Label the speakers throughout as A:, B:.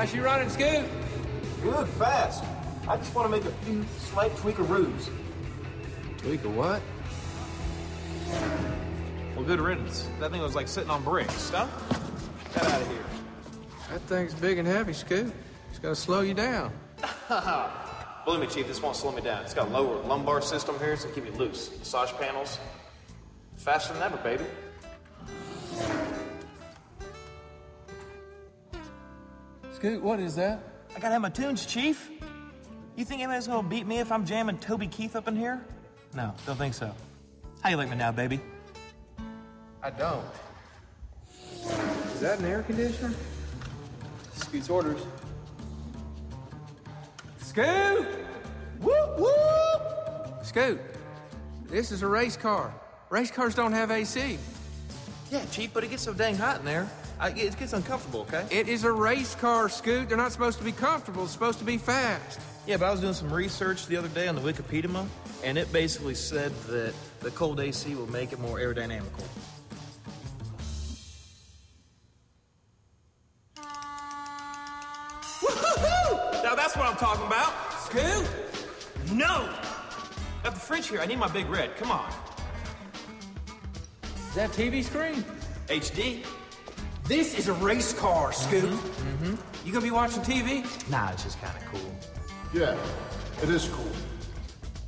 A: How's you running, Scoot?
B: Good, fast. I just want to make a few slight tweakaroos.
A: Tweak a what?
C: Well, good riddance. That thing was like sitting on bricks. Huh? Get out of here.
A: That thing's big and heavy, Scoot. It's gonna slow you down.
C: Believe me, Chief, this won't slow me down. It's got a lower lumbar system here, so keep me loose. Massage panels. Faster than ever, baby.
A: Scoot, what is that?
C: I gotta have my tunes, Chief. You think anybody's gonna beat me if I'm jamming Toby Keith up in here? No, don't think so. How you like me now, baby?
A: I don't. Is that an air conditioner?
B: Scoot's orders.
A: Scoot! Whoop, whoop! Scoot, this is a race car. Race cars don't have AC.
C: Yeah, Chief, but it gets so dang hot in there. I, it gets uncomfortable, okay?
A: It is a race car, Scoot. They're not supposed to be comfortable. It's supposed to be fast.
C: Yeah, but I was doing some research the other day on the Wikipedia, and it basically said that the cold AC will make it more aerodynamical. Woo-hoo-hoo! Now that's what I'm talking about.
A: Scoot?
C: No! Got the fridge here. I need my big red. Come on.
A: Is that TV screen?
C: HD.
A: This is a race car, Scoop. Mm-hmm. mm-hmm. You gonna be watching TV?
C: Nah, it's just kind of cool.
D: Yeah, it is cool.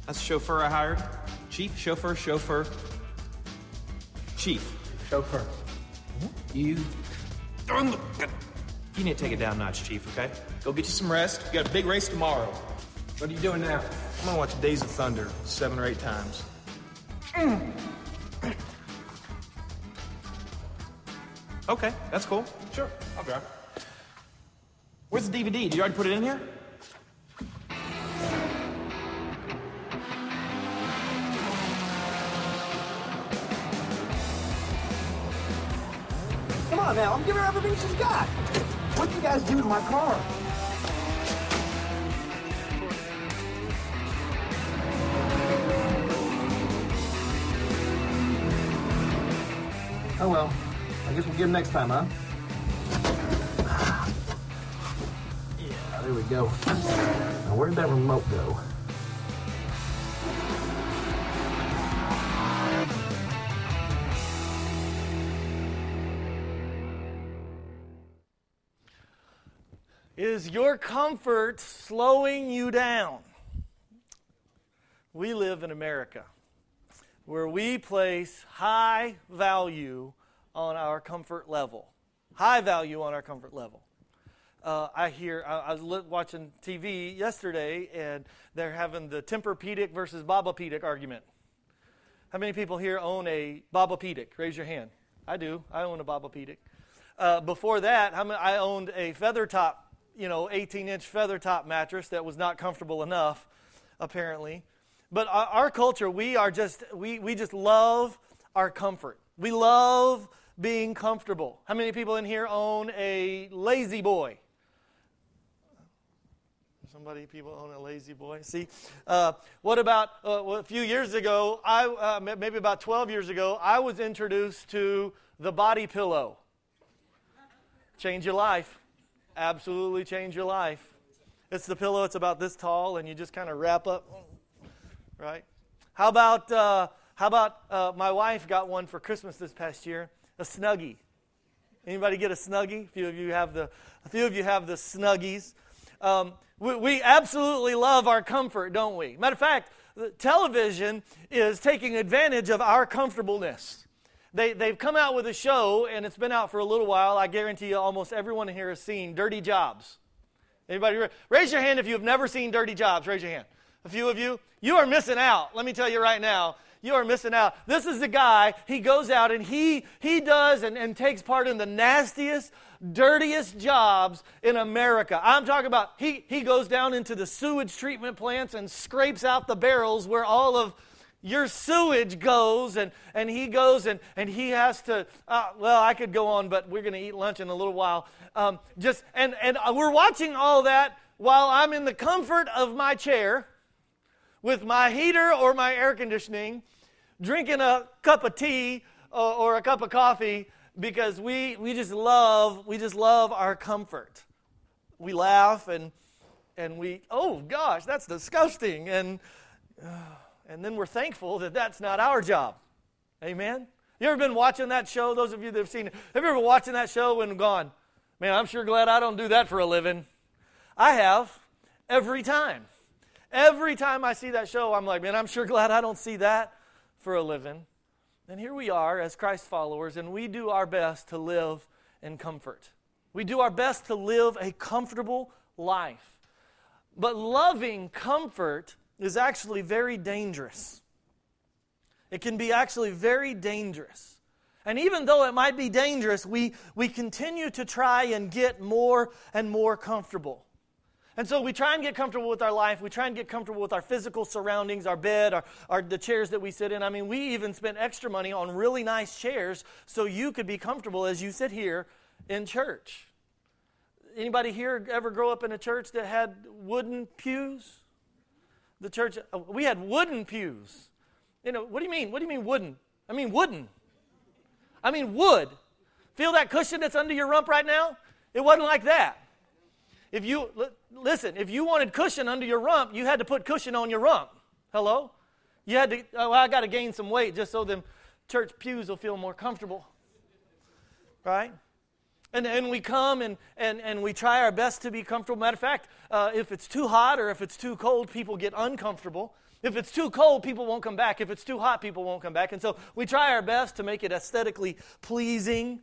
C: That's the chauffeur I hired. Chief, chauffeur, chauffeur. Chief.
A: Chauffeur. Mm-hmm. You.
C: You need to take it down a notch, Chief, okay? Go get you some rest. You got a big race tomorrow.
A: What are you doing now?
C: I'm gonna watch Days of Thunder seven or eight times. Mm. Okay, that's cool. Sure, I'll drive. Where's the DVD? Did you already put it in here?
B: Come on now, I'm giving her everything she's got. What do you guys do to my car? Oh well, I guess we'll get him next time, huh? Yeah, there we go. Now where did that remote go?
E: Is your comfort slowing you down? We live in America where we place high value on our comfort level. High value on our comfort level. Uh, I hear, I, I was watching TV yesterday and they're having the Tempur-Pedic versus Baba-Pedic argument. How many people here own a Baba-Pedic? Raise your hand. I do. I own a Baba-Pedic. Uh, before that, how many, I owned a feather top, you know, 18 inch feather top mattress that was not comfortable enough, apparently. But our, our culture, we are just, we, we just love our comfort. We love being comfortable. How many people in here own a La-Z-Boy? Somebody, people own a La-Z-Boy. See, uh, what about uh, well, a few years ago? I uh, maybe about 12 years ago, I was introduced to the body pillow. Change your life, absolutely change your life. It's the pillow. It's about this tall, and you just kind of wrap up, right? How about uh, how about uh, my wife got one for Christmas this past year? A snuggie. Anybody get a snuggie? A few of you have the a few of you have the snuggies. Um, we, we absolutely love our comfort, don't we? Matter of fact, television is taking advantage of our comfortableness. They, they've come out with a show, and it's been out for a little while. I guarantee you almost everyone here has seen Dirty Jobs. Anybody? Raise your hand if you have never seen Dirty Jobs. Raise your hand. A few of you. You are missing out. Let me tell you right now. You are missing out. This is the guy, he goes out and he, he does and, and takes part in the nastiest, dirtiest jobs in America. I'm talking about he, he goes down into the sewage treatment plants and scrapes out the barrels where all of your sewage goes and, and he goes and, and he has to uh, well i could go on but we're going to eat lunch in a little while um, just and, and we're watching all that while i'm in the comfort of my chair with my heater or my air conditioning drinking a cup of tea or, a cup of coffee because we, we just love we just love our comfort. We laugh and and we oh gosh that's disgusting. And and then we're thankful that that's not our job. Amen? You ever been watching that show? Those of you that have seen it. Have you ever watching that show and gone man i'm sure glad i don't do that for a living. I have. Every time. Every time i see that show i'm like man i'm sure glad i don't see that for a living and here we are as christ followers and we do our best to live in comfort we do our best to live a comfortable life. But loving comfort is actually very dangerous. It can be actually very dangerous. And even though it might be dangerous, we, we continue to try and get more and more comfortable. And so we try and get comfortable with our life. We try and get comfortable with our physical surroundings, our bed, our, our, the chairs that we sit in. I mean, we even spent extra money on really nice chairs so you could be comfortable as you sit here in church. Anybody here ever grow up in a church that had wooden pews? The church, uh, we had wooden pews. You know, what do you mean? What do you mean wooden? I mean wooden. I mean wood. Feel that cushion that's under your rump right now? It wasn't like that. If you listen, if you wanted cushion under your rump, you had to put cushion on your rump. Hello? You had to, oh, I got to gain some weight just so them church pews will feel more comfortable. Right? And, and we come and, and, and we try our best to be comfortable. Matter of fact, uh, if it's too hot or if it's too cold, people get uncomfortable. If it's too cold, people won't come back. If it's too hot, people won't come back. And so we try our best to make it aesthetically pleasing.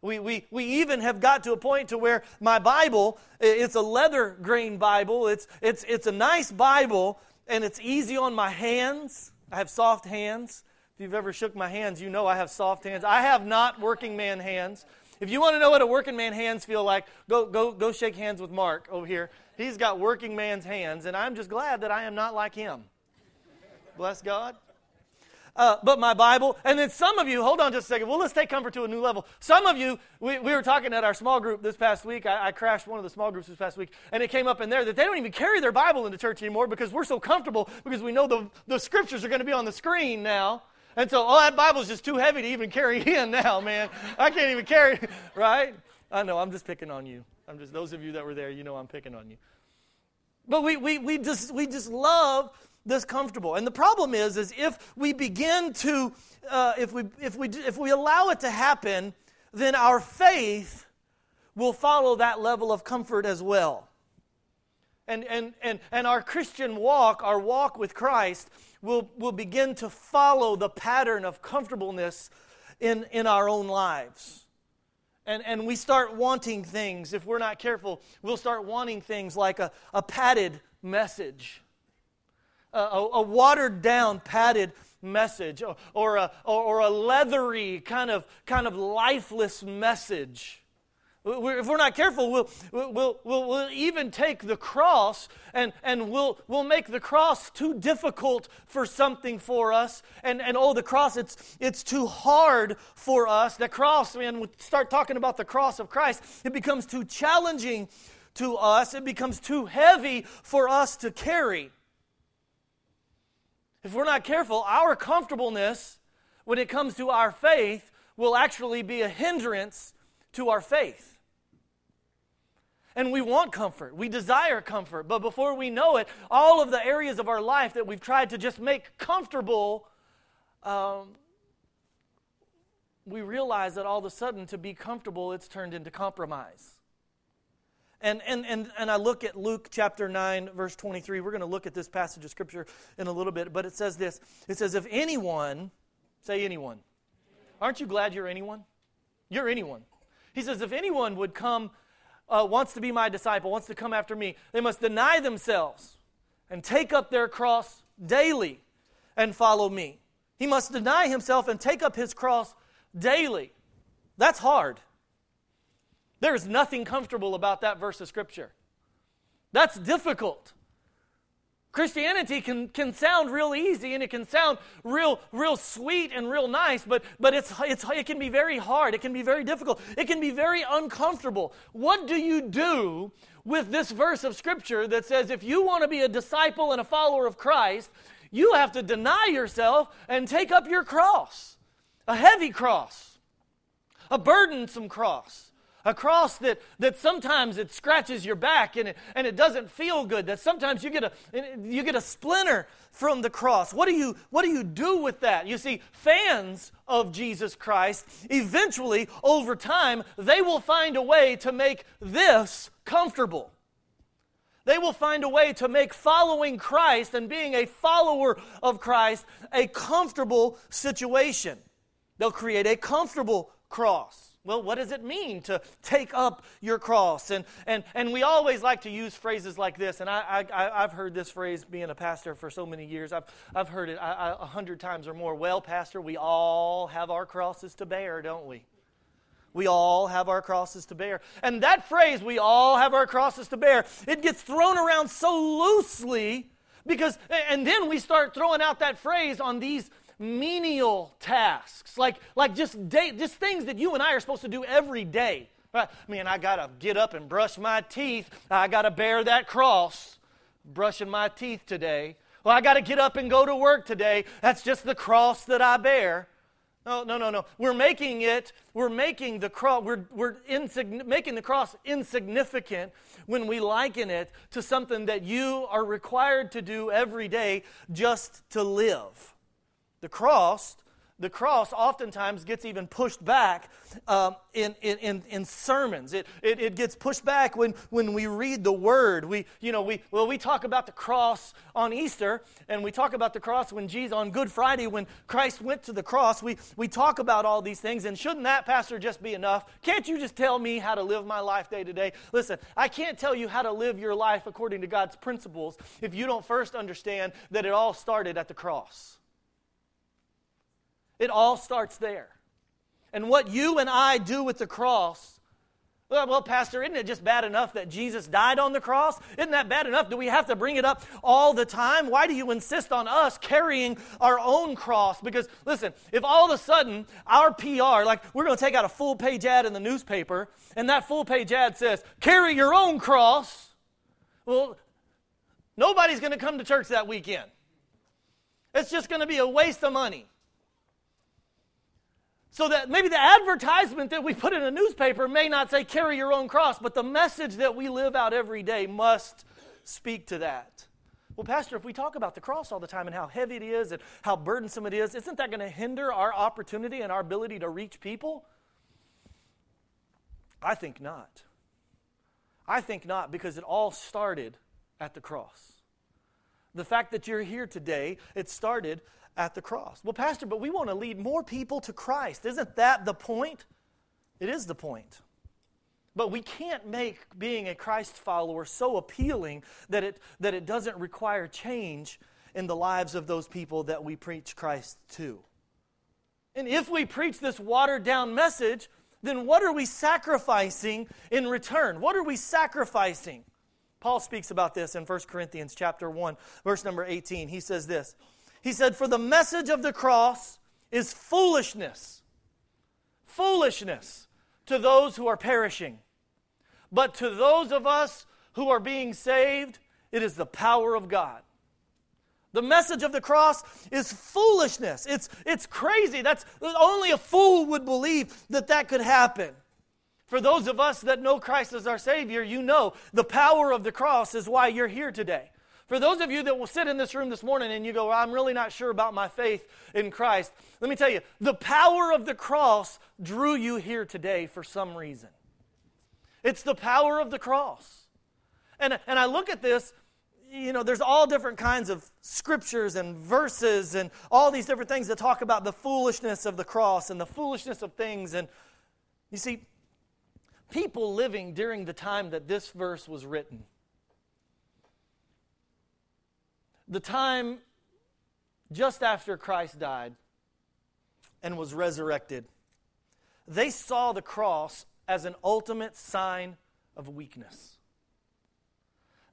E: We, we, we even have got to a point to where my Bible, it's a leather grain Bible. It's, it's, it's a nice Bible, and it's easy on my hands. I have soft hands. If you've ever shook my hands, you know I have soft hands. I have not working man hands. If you want to know what a working man hands feel like, go, go, go shake hands with Mark over here. He's got working man's hands, and I'm just glad that I am not like him. Bless God. Uh, but my Bible, and then some of you, hold on just a second. Well, let's take comfort to a new level. Some of you, we, we were talking at our small group this past week. I, I crashed one of the small groups this past week, and it came up in there that they don't even carry their Bible into church anymore because we're so comfortable because we know the, the scriptures are going to be on the screen now. And so, oh, that Bible's just too heavy to even carry in now, man. I can't even carry it, right? I know, I'm just picking on you. I'm just, those of you that were there, you know I'm picking on you. But we, we, we, just, we just love this comfortable. And the problem is, is if we begin to, uh, if, we, if, we, if we allow it to happen, then our faith will follow that level of comfort as well. And, and, and, and our Christian walk, our walk with Christ, will, will begin to follow the pattern of comfortableness in, in our own lives. And, and we start wanting things, if we're not careful, we'll start wanting things like a, a padded message, a, a, watered down, padded message, or, or, a, or a leathery, kind of, kind of lifeless message. If we're not careful, we'll, we'll, we'll, we'll, even take the cross and, and we'll, we'll make the cross too difficult for something for us. And, and oh, the cross, it's, it's too hard for us. The cross, man, we start talking about the cross of Christ, it becomes too challenging to us. It becomes too heavy for us to carry. If we're not careful, our comfortableness when it comes to our faith will actually be a hindrance to our faith. And we want comfort. We desire comfort. But before we know it, all of the areas of our life that we've tried to just make comfortable, um, we realize that all of a sudden to be comfortable, it's turned into compromise. And, and, and, and I look at Luke chapter 9, verse 23. We're going to look at this passage of Scripture in a little bit, but it says this It says, If anyone, say anyone, aren't you glad you're anyone? You're anyone. He says, If anyone would come uh, wants to be my disciple, wants to come after me, they must deny themselves and take up their cross daily and follow me. He must deny himself and take up his cross daily. That's hard. There is nothing comfortable about that verse of Scripture. That's difficult. Christianity can, can sound real easy and it can sound real, real sweet and real nice, but, but it's, it's, it can be very hard. It can be very difficult. It can be very uncomfortable. What do you do with this verse of Scripture that says if you want to be a disciple and a follower of Christ, you have to deny yourself and take up your cross? A heavy cross, a burdensome cross, A cross that, that sometimes it scratches your back and it, and it doesn't feel good. That sometimes you get, a, you get a splinter from the cross. What do, you, what do you do with that? You see, fans of Jesus Christ, eventually, over time, they will find a way to make this comfortable. They will find a way to make following Christ and being a follower of Christ a comfortable situation. They'll create a comfortable cross. Well, what does it mean to take up your cross? And, and, and we always like to use phrases like this, and I, I, I've heard this phrase being a pastor for so many years. I've, I've heard it a hundred times or more. Well, Pastor, we all have our crosses to bear, don't we? We all have our crosses to bear. And that phrase, we all have our crosses to bear, it gets thrown around so loosely because, and then we start throwing out that phrase on these menial tasks, like, like just, day, just things that you and I are supposed to do every day. Uh, right? I mean, I got to get up and brush my teeth. I got to bear that cross, brushing my teeth today. Well, I got to get up and go to work today. That's just the cross that I bear. No, no, no, no. We're making it, we're making the cross, we're, we're making the cross insignificant when we liken it to something that you are required to do every day just to live. The cross, the cross oftentimes gets even pushed back um, in, in, in, sermons. It, it, it, gets pushed back when, when we read the word. We, you know, we, well, we talk about the cross on Easter, and we talk about the cross when Jesus, on Good Friday, when Christ went to the cross. We, we talk about all these things, and shouldn't that, Pastor, just be enough? Can't you just tell me how to live my life day to day? Listen, I can't tell you how to live your life according to God's principles if you don't first understand that it all started at the cross. It all starts there. And what you and I do with the cross, well, Pastor, isn't it just bad enough that Jesus died on the cross? Isn't that bad enough? Do we have to bring it up all the time? Why do you insist on us carrying our own cross? Because, listen, if all of a sudden our PR, like we're going to take out a full page ad in the newspaper, and that full page ad says, carry your own cross, well, nobody's going to come to church that weekend. It's just going to be a waste of money. So that maybe the advertisement that we put in a newspaper may not say carry your own cross, but the message that we live out every day must speak to that. Well, Pastor, if we talk about the cross all the time and how heavy it is and how burdensome it is, isn't that going to hinder our opportunity and our ability to reach people? I think not. I think not because it all started at the cross. The fact that you're here today, it started at the cross. Well, Pastor, but we want to lead more people to Christ. Isn't that the point? It is the point. But we can't make being a Christ follower so appealing that it, that it doesn't require change in the lives of those people that we preach Christ to. And if we preach this watered down message, then what are we sacrificing in return? What are we sacrificing? Paul speaks about this in 1 Corinthians chapter 1, verse number 18. He says this. He said, For the message of the cross is foolishness. Foolishness to those who are perishing. But to those of us who are being saved, it is the power of God. The message of the cross is foolishness. It's, it's crazy. That's only a fool would believe that that could happen. For those of us that know Christ as our Savior, you know the power of the cross is why you're here today. For those of you that will sit in this room this morning and you go, well, I'm really not sure about my faith in Christ, let me tell you, the power of the cross drew you here today for some reason. It's the power of the cross. And, and I look at this, you know, there's all different kinds of scriptures and verses and all these different things that talk about the foolishness of the cross and the foolishness of things. And you see, people living during the time that this verse was written, the time just after Christ died and was resurrected, they saw the cross as an ultimate sign of weakness.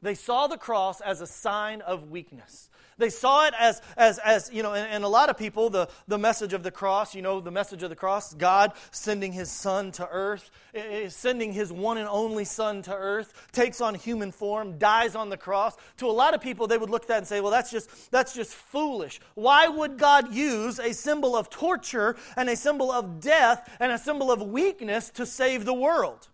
E: They saw the cross as a sign of weakness. They saw it as, as, as you know, and, and, a lot of people, the, the message of the cross, you know, the message of the cross, God sending his son to earth, sending his one and only son to earth, takes on human form, dies on the cross. To a lot of people, they would look at that and say, well, that's just, that's just foolish. Why would God use a symbol of torture and a symbol of death and a symbol of weakness to save the world?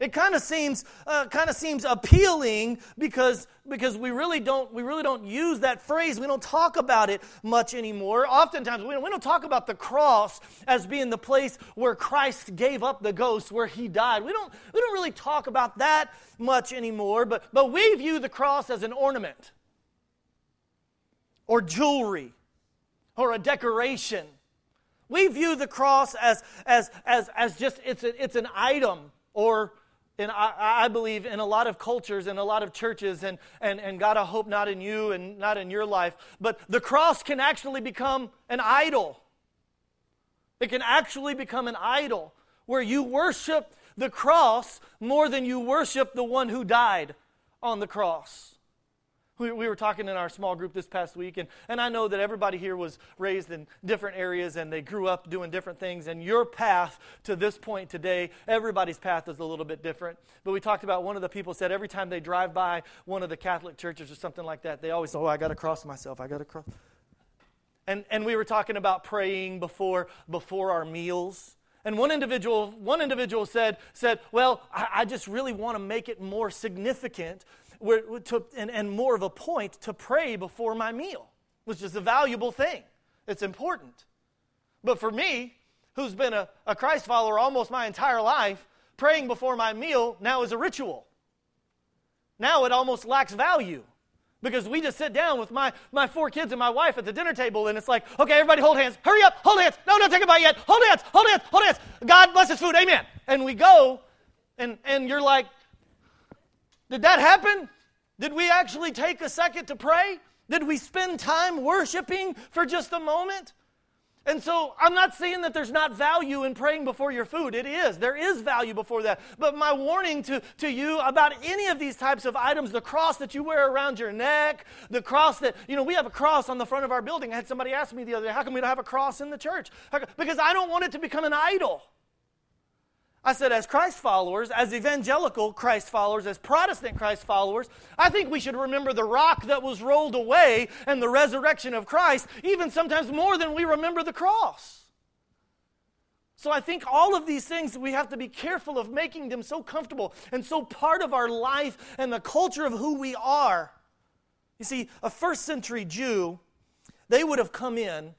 E: It kind of seems uh, kind of seems appealing because because we really don't we really don't use that phrase. We don't talk about it much anymore. Oftentimes we don't, we don't talk about the cross as being the place where Christ gave up the ghost, where He died. We don't we don't really talk about that much anymore. But but we view the cross as an ornament or jewelry or a decoration. We view the cross as as as as just it's a, it's an item or and I, I, believe in a lot of cultures and a lot of churches, and, and, and God, I hope not in you and not in your life, but the cross can actually become an idol. It can actually become an idol where you worship the cross more than you worship the one who died on the cross. We, we were talking in our small group this past week, and, and I know that everybody here was raised in different areas and they grew up doing different things. And your path to this point today, everybody's path is a little bit different. But we talked about one of the people said every time they drive by one of the Catholic churches or something like that, they always, oh, I got to cross myself. I got to cross. And, and we were talking about praying before, before our meals. And one individual, one individual said, said Well, I, I just really want to make it more significant to, and, and more of a point to pray before my meal, which is a valuable thing. It's important. But for me, who's been a, a Christ follower almost my entire life, praying before my meal now is a ritual. Now it almost lacks value because we just sit down with my, my four kids and my wife at the dinner table and it's like, okay, everybody hold hands. Hurry up, hold hands. No, don't take a bite yet. Hold hands, hold hands, hold hands. God bless his food. Amen. And we go and, and you're like, did that happen? Did we actually take a second to pray? Did we spend time worshiping for just a moment? And so I'm not saying that there's not value in praying before your food. It is. There is value before that. But my warning to, to you about any of these types of items, the cross that you wear around your neck, the cross that, you know, we have a cross on the front of our building. I had somebody ask me the other day, how come we don't have a cross in the church? Because I don't want it to become an idol. I said, as Christ followers, as evangelical Christ followers, as Protestant Christ followers, I think we should remember the rock that was rolled away and the resurrection of Christ, even sometimes more than we remember the cross. So I think all of these things, we have to be careful of making them so comfortable and so part of our life and the culture of who we are. You see, a first century Jew, they would have come in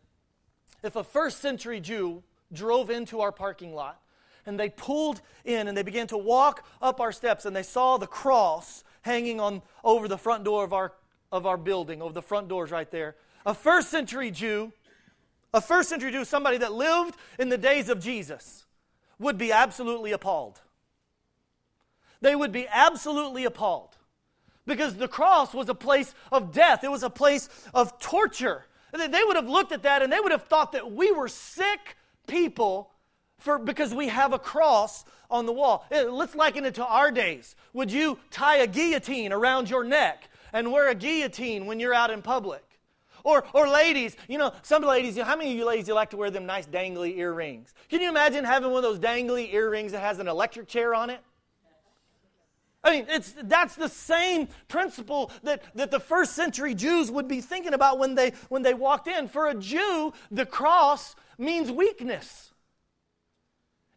E: if a first century Jew drove into our parking lot and they pulled in and they began to walk up our steps and they saw the cross hanging on over the front door of our of our building over the front doors right there. A first century jew a first century jew somebody that lived in the days of jesus would be absolutely appalled. They would be absolutely appalled because the cross was a place of death. It was a place of torture. They would have looked at that and they would have thought that we were sick people for, because we have a cross on the wall. Eh, let's liken it to our days. Would you tie a guillotine around your neck and wear a guillotine when you're out in public? Or, or ladies, you know, some ladies, you know, how many of you ladies you like to wear them nice dangly earrings? Can you imagine having one of those dangly earrings that has an electric chair on it? I mean, it's, that's the same principle that, that the first century Jews would be thinking about when they, when they walked in. For a Jew, the cross means weakness.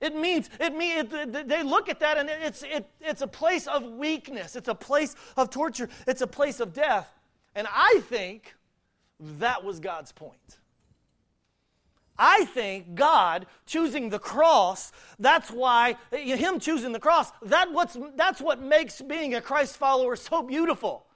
E: It means, it means it, they look at that and it's, it, it's a place of weakness. It's a place of torture. It's a place of death. And I think that was God's point. I think God choosing the cross, that's why, Him choosing the cross, that what's, that's what makes being a Christ follower so beautiful.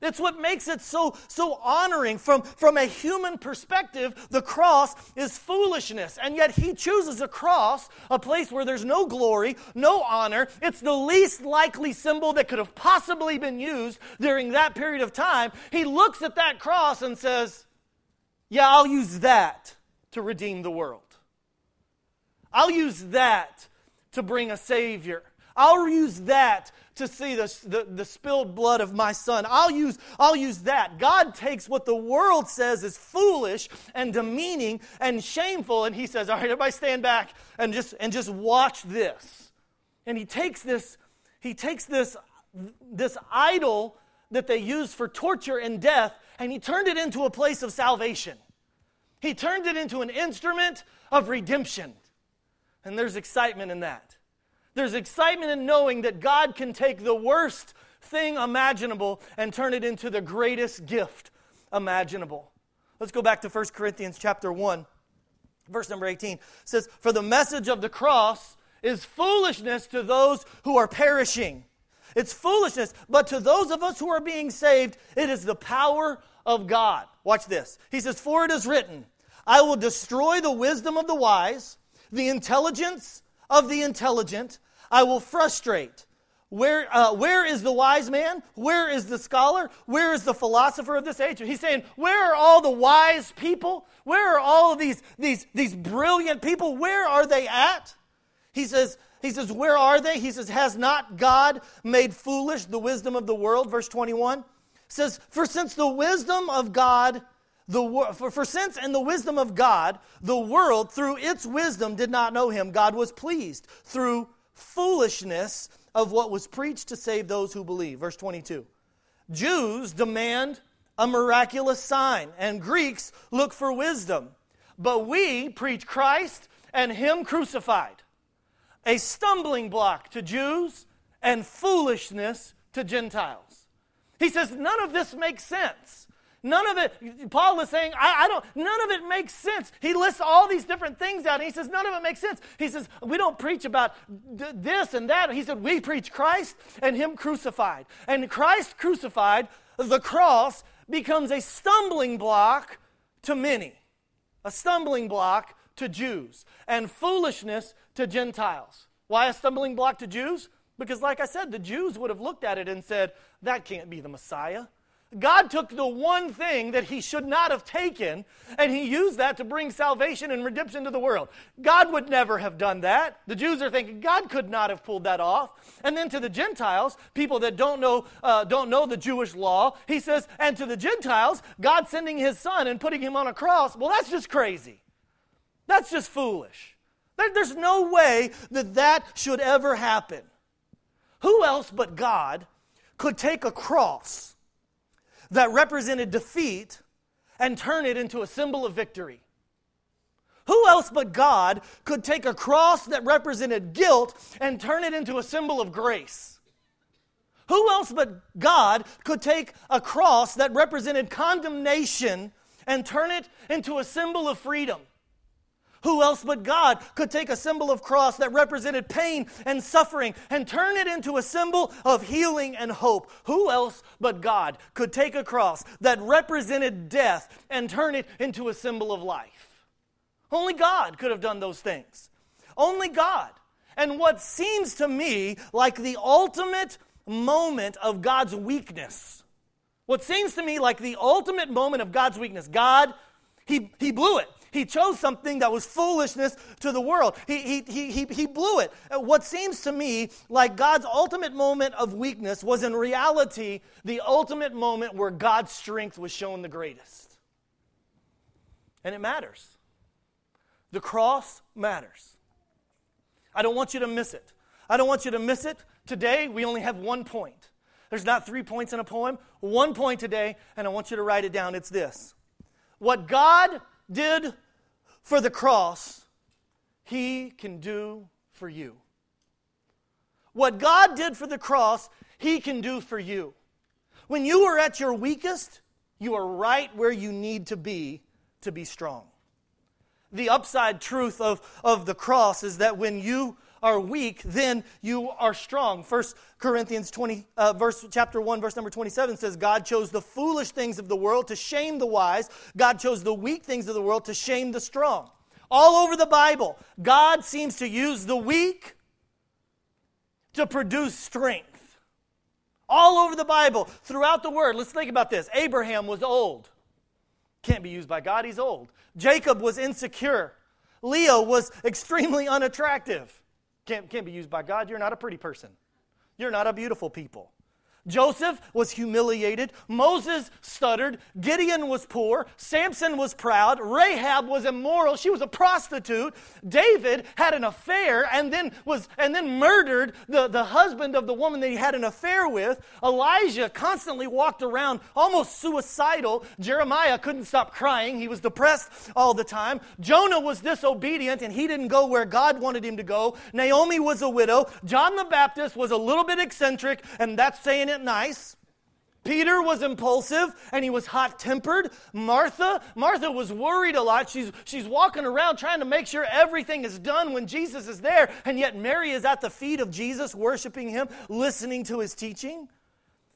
E: It's what makes it so, so honoring. From, from a human perspective, the cross is foolishness. And yet he chooses a cross, a place where there's no glory, no honor. It's the least likely symbol that could have possibly been used during that period of time. He looks at that cross and says, Yeah, I'll use that to redeem the world. I'll use that to bring a Savior. I'll use that to see the, the, the, spilled blood of my son. I'll use, I'll use that. God takes what the world says is foolish and demeaning and shameful, and he says, All right, everybody stand back and just and just watch this. And he takes this, he takes this, this idol that they used for torture and death, and he turned it into a place of salvation. He turned it into an instrument of redemption. And there's excitement in that. There's excitement in knowing that God can take the worst thing imaginable and turn it into the greatest gift imaginable. Let's go back to 1 Corinthians chapter 1. Verse number 18 it says, For the message of the cross is foolishness to those who are perishing. It's foolishness, but to those of us who are being saved, it is the power of God. Watch this. He says, For it is written, I will destroy the wisdom of the wise, the intelligence of the intelligent, I will frustrate. Where, uh, where is the wise man? Where is the scholar? Where is the philosopher of this age? He's saying, Where are all the wise people? Where are all of these, these, these brilliant people? Where are they at? He says, he says, Where are they? He says, Has not God made foolish the wisdom of the world? Verse 21 says, For since the wisdom of God, the, for, for since in the wisdom of God, the world through its wisdom did not know him, God was pleased through foolishness of what was preached to save those who believe. Verse 22. Jews demand a miraculous sign, and Greeks look for wisdom. But we preach Christ and Him crucified, a stumbling block to Jews and foolishness to Gentiles. He says, none of this makes sense. None of it, Paul is saying, I, I, don't, none of it makes sense. He lists all these different things out, and he says, none of it makes sense. He says, we don't preach about this and that. He said, we preach Christ and Him crucified. And Christ crucified, the cross, becomes a stumbling block to many, a stumbling block to Jews, and foolishness to Gentiles. Why a stumbling block to Jews? Because, like I said, the Jews would have looked at it and said, that can't be the Messiah. God took the one thing that he should not have taken and he used that to bring salvation and redemption to the world. God would never have done that. The Jews are thinking God could not have pulled that off. And then to the Gentiles, people that don't know, uh, don't know the Jewish law, he says, and to the Gentiles, God sending his son and putting him on a cross, well, that's just crazy. That's just foolish. There, there's no way that that should ever happen. Who else but God could take a cross? That represented defeat and turn it into a symbol of victory. Who else but God could take a cross that represented guilt and turn it into a symbol of grace? Who else but God could take a cross that represented condemnation and turn it into a symbol of freedom? Who else but God could take a symbol of cross that represented pain and suffering and turn it into a symbol of healing and hope? Who else but God could take a cross that represented death and turn it into a symbol of life? Only God could have done those things. Only God. And what seems to me like the ultimate moment of God's weakness, what seems to me like the ultimate moment of God's weakness, God, He, he blew it. He chose something that was foolishness to the world. He, he, he, he, he blew it. Uh, what seems to me like God's ultimate moment of weakness was in reality the ultimate moment where God's strength was shown the greatest. And it matters. The cross matters. I don't want you to miss it. I don't want you to miss it. Today, we only have one point. There's not three points in a poem, one point today, and I want you to write it down. It's this What God did for the cross, He can do for you. What God did for the cross, He can do for you. When you are at your weakest, you are right where you need to be to be strong. The upside truth of, of the cross is that when you are weak, then you are strong. First Corinthians 20, uh, verse, chapter 1, verse number 27 says, God chose the foolish things of the world to shame the wise. God chose the weak things of the world to shame the strong. All over the Bible, God seems to use the weak to produce strength. All over the Bible, throughout the Word. Let's think about this. Abraham was old. Can't be used by God, he's old. Jacob was insecure. Leah was extremely unattractive. Can't, can't be used by God. You're not a pretty person. You're not a beautiful people. Joseph was humiliated. Moses stuttered. Gideon was poor. Samson was proud. Rahab was immoral. She was a prostitute. David had an affair and then was and then murdered the, the husband of the woman that he had an affair with. Elijah constantly walked around almost suicidal. Jeremiah couldn't stop crying. He was depressed all the time. Jonah was disobedient and he didn't go where God wanted him to go. Naomi was a widow. John the Baptist was a little bit eccentric, and that's saying it nice. Peter was impulsive and he was hot tempered. Martha, Martha was worried a lot. She's, she's walking around trying to make sure everything is done when Jesus is there. And yet Mary is at the feet of Jesus, worshiping him, listening to his teaching.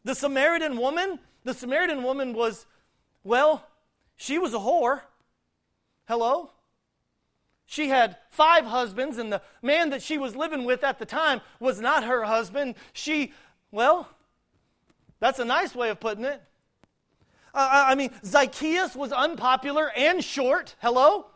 E: The Samaritan woman, the Samaritan woman was, well, she was a whore. Hello? She had five husbands, and the man that she was living with at the time was not her husband. She, well, that's a nice way of putting it. Uh, I mean, Zacchaeus was unpopular and short. Hello?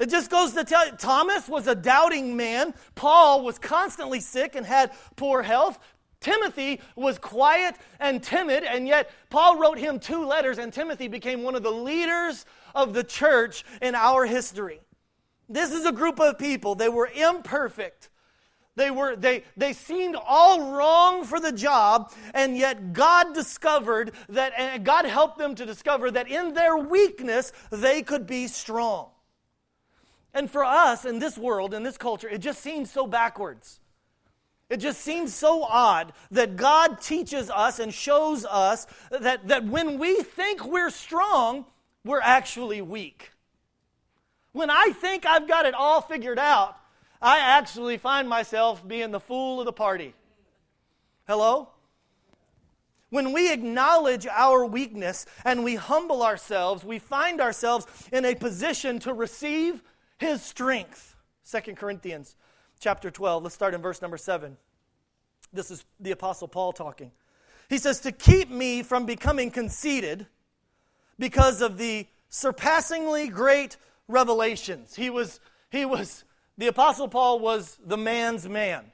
E: It just goes to tell you, Thomas was a doubting man. Paul was constantly sick and had poor health. Timothy was quiet and timid, and yet Paul wrote him two letters, and Timothy became one of the leaders of the church in our history. This is a group of people. They were imperfect. They, were, they, they seemed all wrong for the job, and yet God discovered that, and God helped them to discover that in their weakness, they could be strong. And for us in this world, in this culture, it just seems so backwards. It just seems so odd that God teaches us and shows us that, that when we think we're strong, we're actually weak. When I think I've got it all figured out, I actually find myself being the fool of the party. Hello? When we acknowledge our weakness and we humble ourselves, we find ourselves in a position to receive his strength. 2 Corinthians chapter 12. Let's start in verse number 7. This is the Apostle Paul talking. He says, To keep me from becoming conceited because of the surpassingly great revelations. He was, he was, the Apostle Paul was the man's man.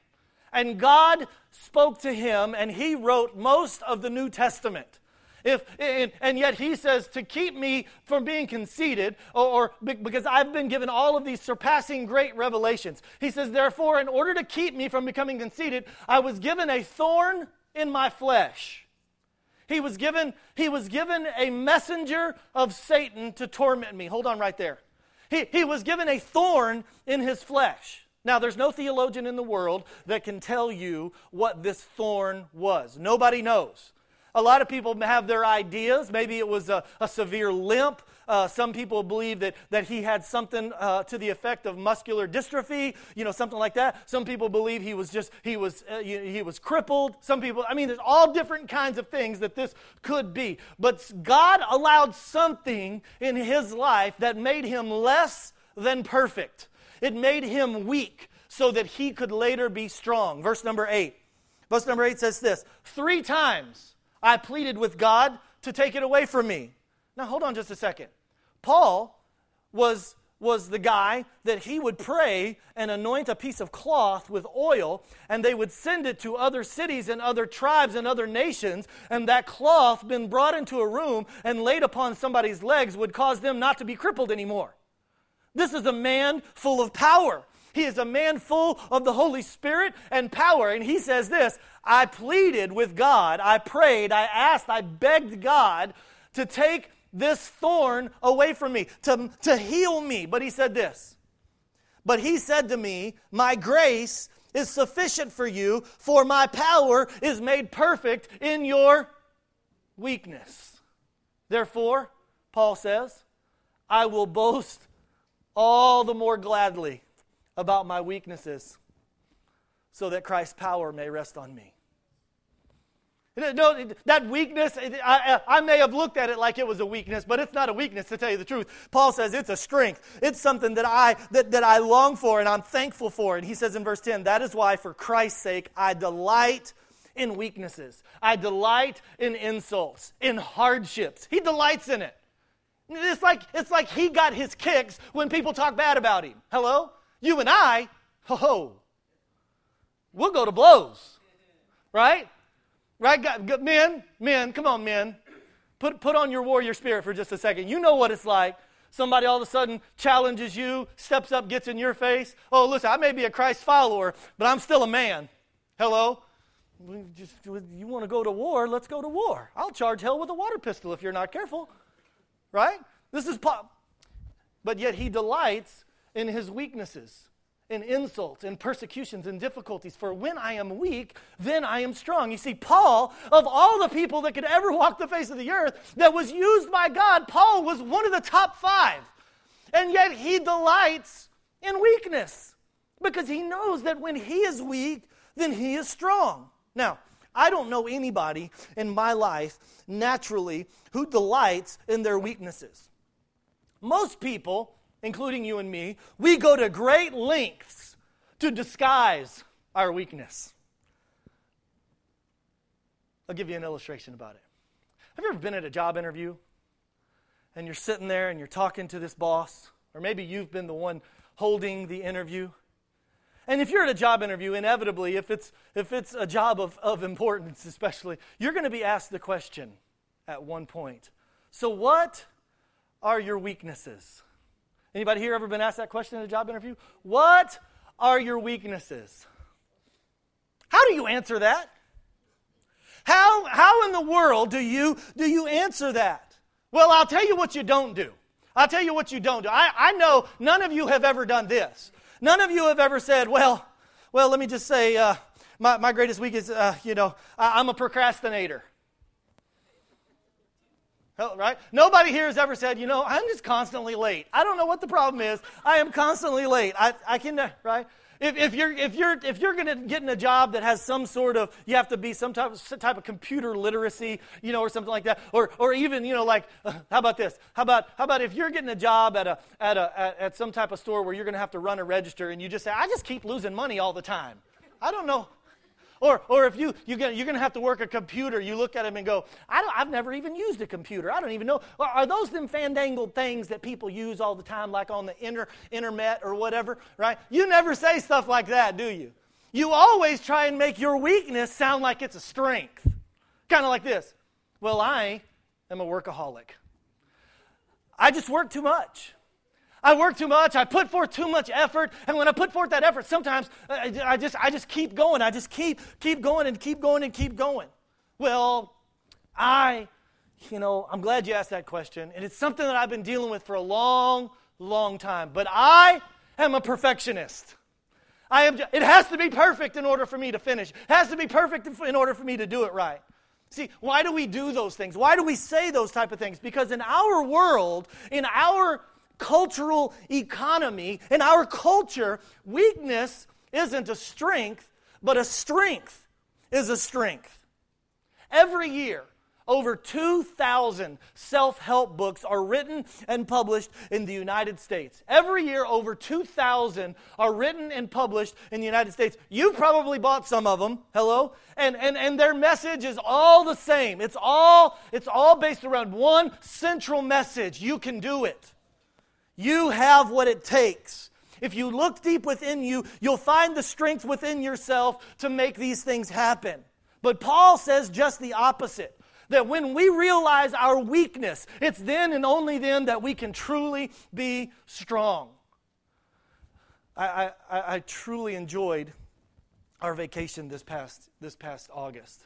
E: And God spoke to him, and he wrote most of the New Testament. If, and, and, yet he says to keep me from being conceited, or, or, because I've been given all of these surpassing great revelations. He says, therefore, in order to keep me from becoming conceited, I was given a thorn in my flesh. He was given, he was given a messenger of Satan to torment me. Hold on right there. He, he was given a thorn in his flesh. Now, there's no theologian in the world that can tell you what this thorn was. Nobody knows. A lot of people have their ideas. Maybe it was a, a severe limp. Uh, some people believe that, that he had something uh, to the effect of muscular dystrophy, you know, something like that. Some people believe he was just, he was, uh, he was crippled. Some people, I mean, there's all different kinds of things that this could be. But God allowed something in his life that made him less than perfect. It made him weak so that he could later be strong. Verse number eight. Verse number eight says this Three times I pleaded with God to take it away from me. Now, hold on just a second. Paul was, was the guy that he would pray and anoint a piece of cloth with oil, and they would send it to other cities and other tribes and other nations, and that cloth, been brought into a room and laid upon somebody's legs, would cause them not to be crippled anymore. This is a man full of power. He is a man full of the Holy Spirit and power. And he says this I pleaded with God, I prayed, I asked, I begged God to take this thorn away from me, to, to heal me. But he said this. But he said to me, My grace is sufficient for you, for my power is made perfect in your weakness. Therefore, Paul says, I will boast all the more gladly about my weaknesses so that Christ's power may rest on me. No, that weakness, I, I, may have looked at it like it was a weakness, but it's not a weakness to tell you the truth. Paul says it's a strength. It's something that I, that, that I long for and I'm thankful for. And he says in verse 10, that is why for Christ's sake I delight in weaknesses. I delight in insults, in hardships. He delights in it. It's like, it's like he got his kicks when people talk bad about him. Hello? You and I, ho ho, we'll go to blows, right? Right? Men, men, come on, men. Put, put on your warrior spirit for just a second. You know what it's like. Somebody all of a sudden challenges you, steps up, gets in your face. Oh, listen, I may be a Christ follower, but I'm still a man. Hello? Just, you want to go to war? Let's go to war. I'll charge hell with a water pistol if you're not careful. Right? This is pop. But yet he delights in his weaknesses in insults and persecutions and difficulties. For when I am weak, then I am strong. You see, Paul, of all the people that could ever walk the face of the earth that was used by God, Paul was one of the top five. And yet he delights in weakness because he knows that when he is weak, then he is strong. Now, I don't know anybody in my life naturally who delights in their weaknesses. Most people including you and me, we go to great lengths to disguise our weakness. I'll give you an illustration about it. Have you ever been at a job interview and you're sitting there and you're talking to this boss, or maybe you've been the one holding the interview? And if you're at a job interview, inevitably, if it's, if it's a job of, of importance, especially, you're going to be asked the question at one point So, what are your weaknesses? Anybody here ever been asked that question in a job interview? What are your weaknesses? How do you answer that? How, how in the world do you, do you answer that? Well, I'll tell you what you don't do. I'll tell you what you don't do. I, I know none of you have ever done this. None of you have ever said, well, well, let me just say, uh, my, my greatest weakness, is, uh, you know, I, I'm a procrastinator right? Nobody here has ever said, you know, I'm just constantly late. I don't know what the problem is. I am constantly late. I, I can, right? If, if you're if you're if you're going to get in a job that has some sort of you have to be some type of some type of computer literacy, you know, or something like that, or or even you know like uh, how about this? How about how about if you're getting a job at a at a at, at some type of store where you're going to have to run a register and you just say I just keep losing money all the time. I don't know. Or, or if you, you get, you're going to have to work a computer, you look at them and go, I don't, I've never even used a computer. I don't even know. Are those them fandangled things that people use all the time, like on the inter, internet or whatever, right? You never say stuff like that, do you? You always try and make your weakness sound like it's a strength. Kind of like this. Well, I am a workaholic. I just work too much. I work too much. I put forth too much effort. And when I put forth that effort, sometimes uh, I, I, just, I just keep going. I just keep, keep going and keep going and keep going. Well, I, you know, I'm glad you asked that question. And it's something that I've been dealing with for a long, long time. But I am a perfectionist. I am, it has to be perfect in order for me to finish. It has to be perfect in order for me to do it right. See, why do we do those things? Why do we say those type of things? Because in our world, in our cultural economy, in our culture, weakness isn't a strength, but a strength is a strength. Every year, over 2,000 self help books are written and published in the United States. Every year, over 2,000 are written and published in the United States. You've probably bought some of them, hello? And, and, and their message is all the same. It's all, it's all based around one central message you can do it. You have what it takes. If you look deep within you, you'll find the strength within yourself to make these things happen. But Paul says just the opposite that when we realize our weakness, it's then and only then that we can truly be strong. I, I, I truly enjoyed our vacation this past, this past August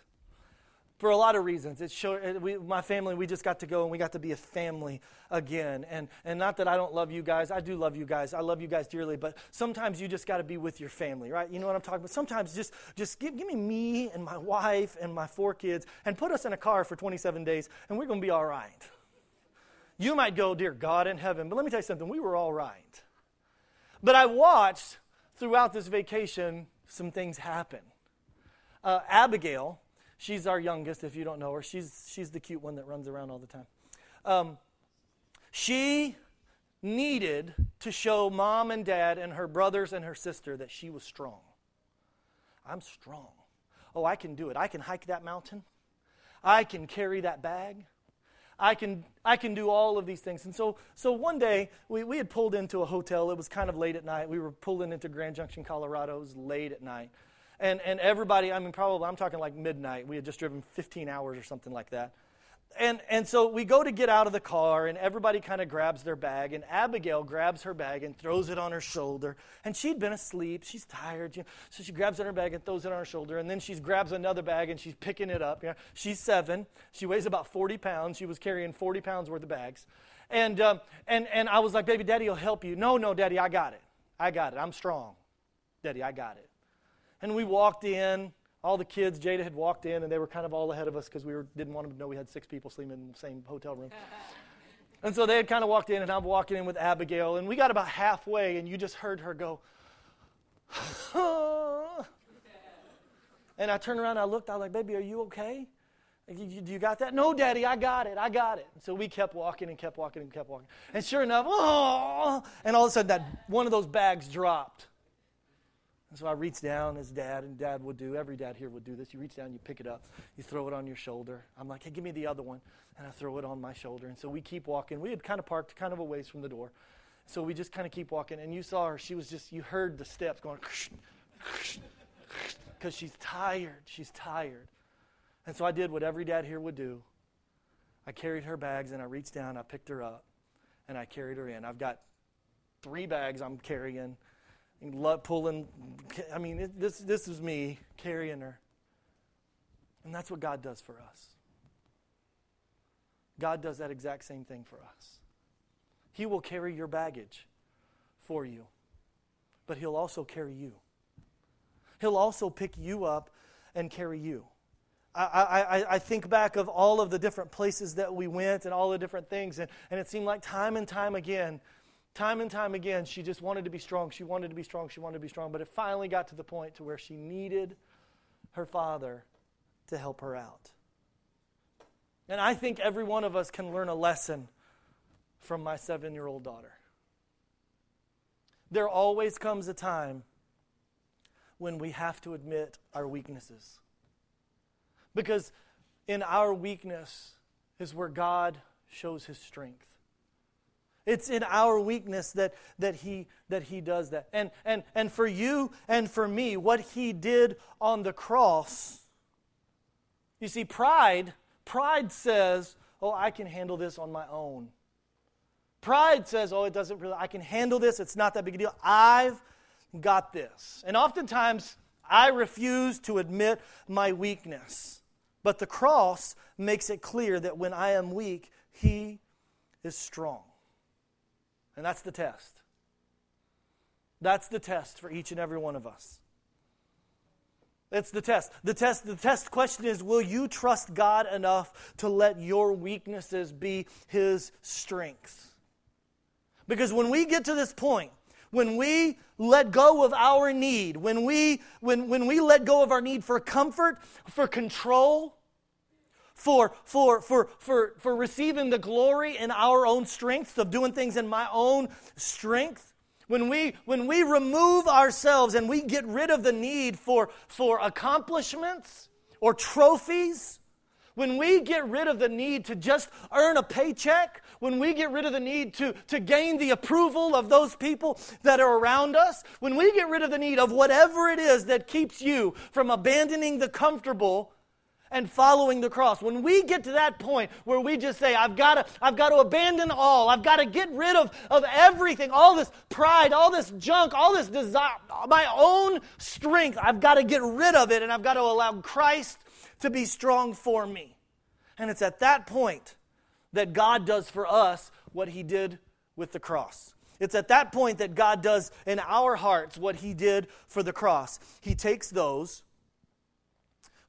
E: for a lot of reasons. It we, my family, we just got to go and we got to be a family again. And, and not that I don't love you guys. I do love you guys. I love you guys dearly. But sometimes you just got to be with your family, right? You know what I'm talking about? Sometimes just, just give, give me me and my wife and my four kids and put us in a car for 27 days and we're going to be all right. You might go, dear God in heaven. But let me tell you something. We were all right. But I watched throughout this vacation some things happen. Uh, Abigail, She's our youngest, if you don't know her. She's, she's the cute one that runs around all the time. Um, she needed to show mom and dad and her brothers and her sister that she was strong. I'm strong. Oh, I can do it. I can hike that mountain. I can carry that bag. I can, I can do all of these things. And so, so one day, we, we had pulled into a hotel. It was kind of late at night. We were pulling into Grand Junction, Colorado. It was late at night. And, and everybody, I mean, probably, I'm talking like midnight. We had just driven 15 hours or something like that. And, and so we go to get out of the car, and everybody kind of grabs their bag, and Abigail grabs her bag and throws it on her shoulder. And she'd been asleep. She's tired. You know, so she grabs on her bag and throws it on her shoulder. And then she grabs another bag and she's picking it up. You know, she's seven. She weighs about 40 pounds. She was carrying 40 pounds worth of bags. And, um, and, and I was like, baby, daddy will help you. No, no, daddy, I got it. I got it. I'm strong. Daddy, I got it. And we walked in. All the kids, Jada had walked in, and they were kind of all ahead of us because we were, didn't want them to know we had six people sleeping in the same hotel room. and so they had kind of walked in, and I'm walking in with Abigail, and we got about halfway, and you just heard her go, and I turned around, and I looked, I was like, baby, are you okay? Do you got that? No, Daddy, I got it. I got it. So we kept walking and kept walking and kept walking. And sure enough, oh, and all of a sudden that one of those bags dropped. And so I reach down as dad, and dad would do, every dad here would do this. You reach down, you pick it up, you throw it on your shoulder. I'm like, hey, give me the other one. And I throw it on my shoulder. And so we keep walking. We had kind of parked kind of a ways from the door. So we just kind of keep walking. And you saw her, she was just, you heard the steps going, because she's tired. She's tired. And so I did what every dad here would do. I carried her bags and I reached down, I picked her up, and I carried her in. I've got three bags I'm carrying pulling. I mean, it, this, this is me carrying her. And that's what God does for us. God does that exact same thing for us. He will carry your baggage for you, but He'll also carry you. He'll also pick you up and carry you. I, I, I think back of all of the different places that we went and all the different things, and, and it seemed like time and time again, Time and time again, she just wanted to be strong. She wanted to be strong. She wanted to be strong. But it finally got to the point to where she needed her father to help her out. And I think every one of us can learn a lesson from my seven year old daughter. There always comes a time when we have to admit our weaknesses. Because in our weakness is where God shows his strength. It's in our weakness that, that, he, that he does that. And, and, and for you and for me, what he did on the cross, you see, pride, pride says, oh, I can handle this on my own. Pride says, oh, it doesn't really, I can handle this, it's not that big a deal. I've got this. And oftentimes, I refuse to admit my weakness. But the cross makes it clear that when I am weak, he is strong. And that's the test. That's the test for each and every one of us. It's the test. The test the test question is will you trust God enough to let your weaknesses be his strengths? Because when we get to this point, when we let go of our need, when we when, when we let go of our need for comfort, for control, for, for, for, for, for receiving the glory in our own strength, of doing things in my own strength. When we, when we remove ourselves and we get rid of the need for, for accomplishments or trophies, when we get rid of the need to just earn a paycheck, when we get rid of the need to, to gain the approval of those people that are around us, when we get rid of the need of whatever it is that keeps you from abandoning the comfortable and following the cross. When we get to that point where we just say, I've got to, I've got to abandon all, I've got to get rid of, of everything, all this pride, all this junk, all this desire, my own strength, I've got to get rid of it and I've got to allow Christ to be strong for me. And it's at that point that God does for us what he did with the cross. It's at that point that God does in our hearts what he did for the cross. He takes those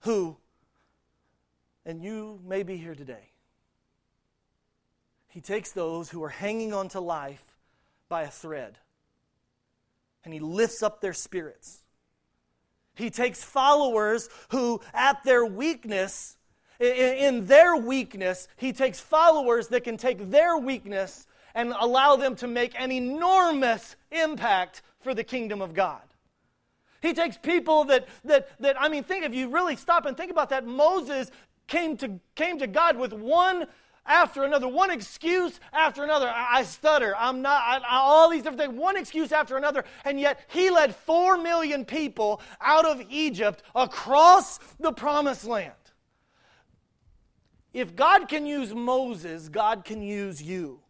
E: who and you may be here today. He takes those who are hanging on to life by a thread and he lifts up their spirits. He takes followers who, at their weakness, in their weakness, he takes followers that can take their weakness and allow them to make an enormous impact for the kingdom of God. He takes people that, that, that, I mean, think if you really stop and think about that, Moses came to, came to God with one after another, one excuse after another. I, I stutter. I'm not, I, all these different things, one excuse after another. And yet, he led four million people out of Egypt across the promised land. If God can use Moses, God can use you.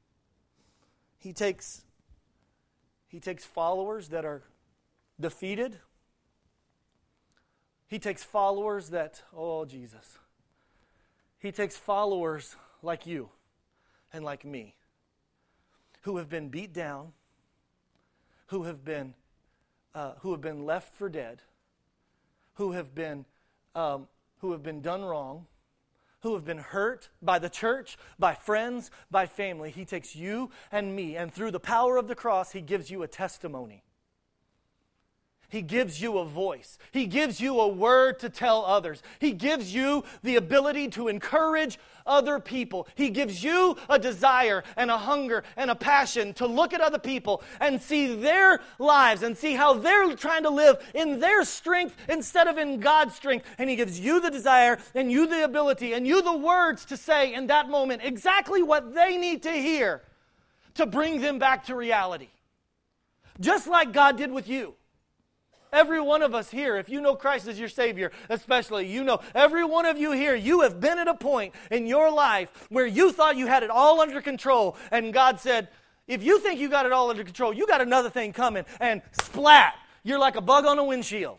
E: He takes, he takes followers that are defeated. He takes followers that, oh, Jesus. He takes followers like you and like me who have been beat down, who have been, uh, who have been left for dead, who have been, um, who have been done wrong, who have been hurt by the church, by friends, by family. He takes you and me, and through the power of the cross, He gives you a testimony. He gives you a voice. He gives you a word to tell others. He gives you the ability to encourage other people. He gives you a desire and a hunger and a passion to look at other people and see their lives and see how they're trying to live in their strength instead of in God's strength. And He gives you the desire and you the ability and you the words to say in that moment exactly what they need to hear to bring them back to reality. Just like God did with you. Every one of us here, if you know Christ as your Savior, especially, you know, every one of you here, you have been at a point in your life where you thought you had it all under control, and God said, if you think you got it all under control, you got another thing coming, and splat, you're like a bug on a windshield.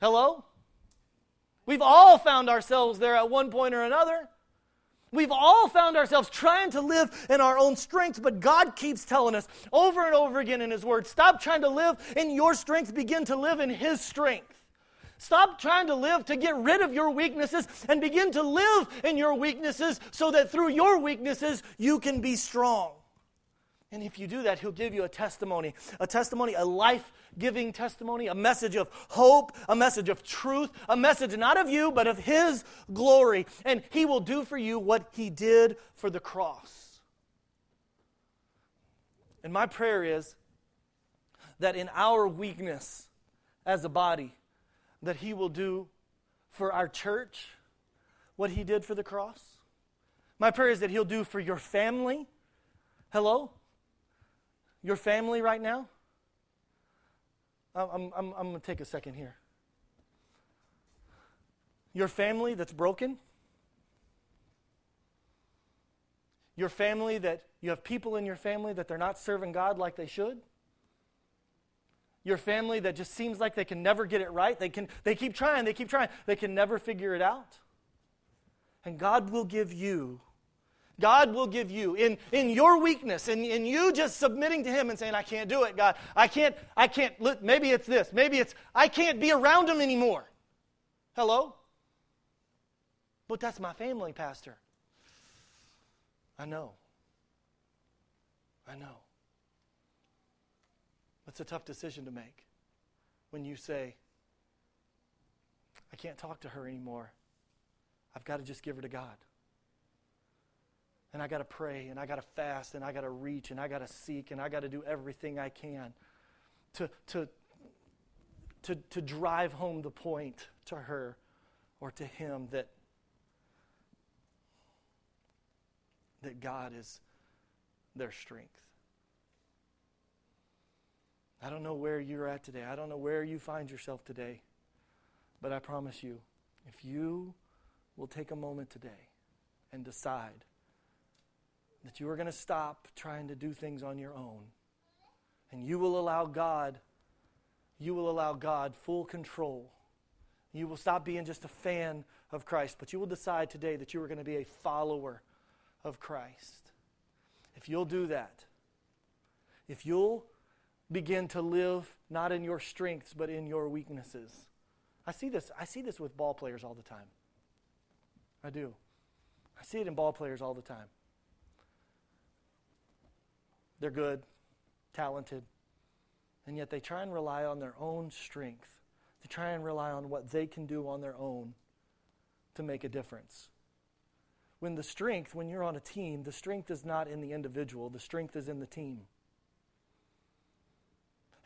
E: Hello? We've all found ourselves there at one point or another. We've all found ourselves trying to live in our own strength, but God keeps telling us over and over again in His Word stop trying to live in your strength, begin to live in His strength. Stop trying to live to get rid of your weaknesses and begin to live in your weaknesses so that through your weaknesses you can be strong. And if you do that, He'll give you a testimony a testimony, a life giving testimony, a message of hope, a message of truth, a message not of you, but of His glory. And He will do for you what He did for the cross. And my prayer is that in our weakness as a body, that He will do for our church what He did for the cross. My prayer is that He'll do for your family. Hello? Your family right now? I'm, I'm, I'm going to take a second here. Your family that's broken? Your family that you have people in your family that they're not serving God like they should? Your family that just seems like they can never get it right. They, can, they keep trying, they keep trying, they can never figure it out. And God will give you God will give you in, in your weakness and in, in you just submitting to Him and saying, I can't do it, God. I can't, I can't, maybe it's this. Maybe it's, I can't be around Him anymore. Hello? But that's my family, Pastor. I know. I know. It's a tough decision to make when you say, I can't talk to her anymore. I've got to just give her to God and I got to pray and I got to fast and I got to reach and I got to seek and I got to do everything I can to, to, to, to drive home the point to her or to him that, that God is their strength. I don't know where you're at today. I don't know where you find yourself today. But I promise you, if you will take a moment today and decide that you are going to stop trying to do things on your own. And you will allow God, you will allow God full control. You will stop being just a fan of Christ, but you will decide today that you are going to be a follower of Christ. If you'll do that, if you'll begin to live not in your strengths but in your weaknesses. I see this I see this with ball players all the time. I do. I see it in ball players all the time. They're good, talented, and yet they try and rely on their own strength. They try and rely on what they can do on their own to make a difference. When the strength, when you're on a team, the strength is not in the individual, the strength is in the team.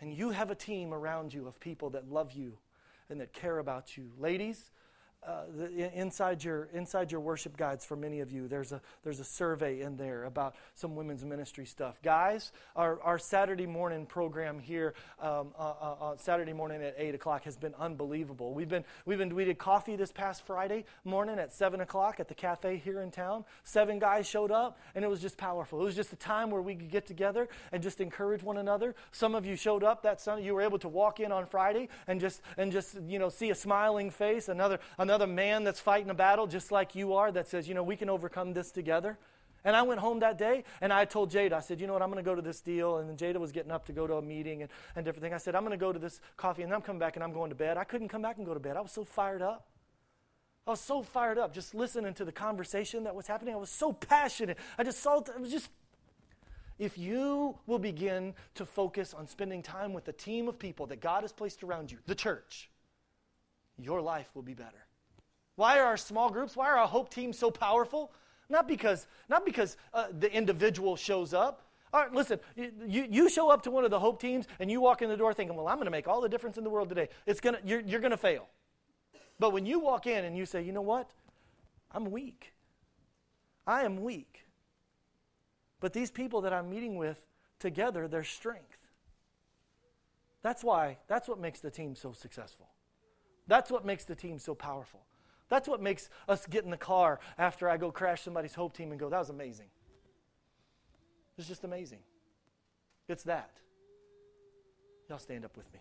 E: And you have a team around you of people that love you and that care about you. Ladies, uh, the, inside your inside your worship guides for many of you there's a there's a survey in there about some women's ministry stuff. Guys our, our saturday morning program here um, uh, uh, uh saturday morning at 8 o'clock has been unbelievable. We've been we've been we did coffee this past friday morning at 7 o'clock at the cafe here in town. Seven guys showed up and it was just powerful. It was just a time where we could get together and just encourage one another. Some of you showed up that sunday. You were able to walk in on friday and just and just you know see a smiling face. Another another another man that's fighting a battle just like you are that says, you know, we can overcome this together. And I went home that day and I told Jada, I said, you know what, I'm going to go to this deal. And Jada was getting up to go to a meeting and, and different things. I said, I'm going to go to this coffee and I'm coming back and I'm going to bed. I couldn't come back and go to bed. I was so fired up. I was so fired up just listening to the conversation that was happening. I was so passionate. I just saw it, it was just. If you will begin to focus on spending time with the team of people that God has placed around you, the church, your life will be better. Why are our small groups, why are our hope teams so powerful? Not because, not because uh, the individual shows up. All right, listen, you, you show up to one of the hope teams and you walk in the door thinking, well, I'm going to make all the difference in the world today. It's gonna, you're, you're going to fail. But when you walk in and you say, you know what? I'm weak. I am weak. But these people that I'm meeting with together, their strength. That's why, that's what makes the team so successful. That's what makes the team so powerful. That's what makes us get in the car after I go crash somebody's hope team and go, that was amazing. It's just amazing. It's that. Y'all stand up with me.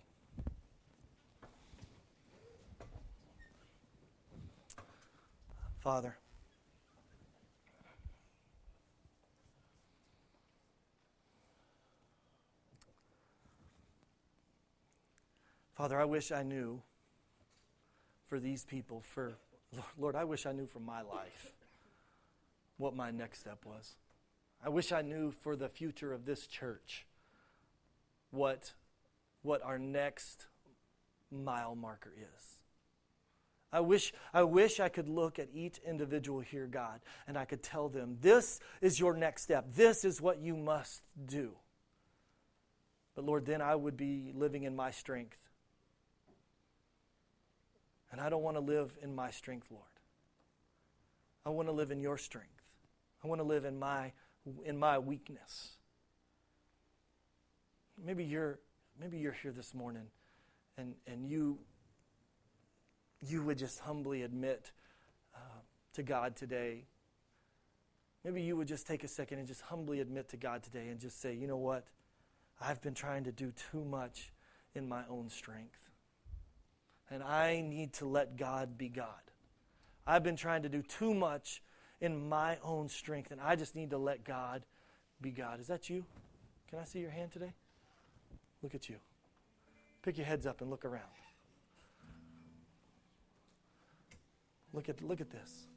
E: Father, Father, I wish I knew for these people, for Lord, I wish I knew for my life what my next step was. I wish I knew for the future of this church what, what our next mile marker is. I wish, I wish I could look at each individual here, God, and I could tell them, this is your next step. This is what you must do. But Lord, then I would be living in my strength. And I don't want to live in my strength, Lord. I want to live in your strength. I want to live in my in my weakness. Maybe you're maybe you're here this morning and and you you would just humbly admit uh, to God today. Maybe you would just take a second and just humbly admit to God today and just say, you know what? I've been trying to do too much in my own strength and I need to let God be God. I've been trying to do too much in my own strength, and I just need to let God be God. Is that you? Can I see your hand today? Look at you. Pick your heads up and look around. Look at, look at this.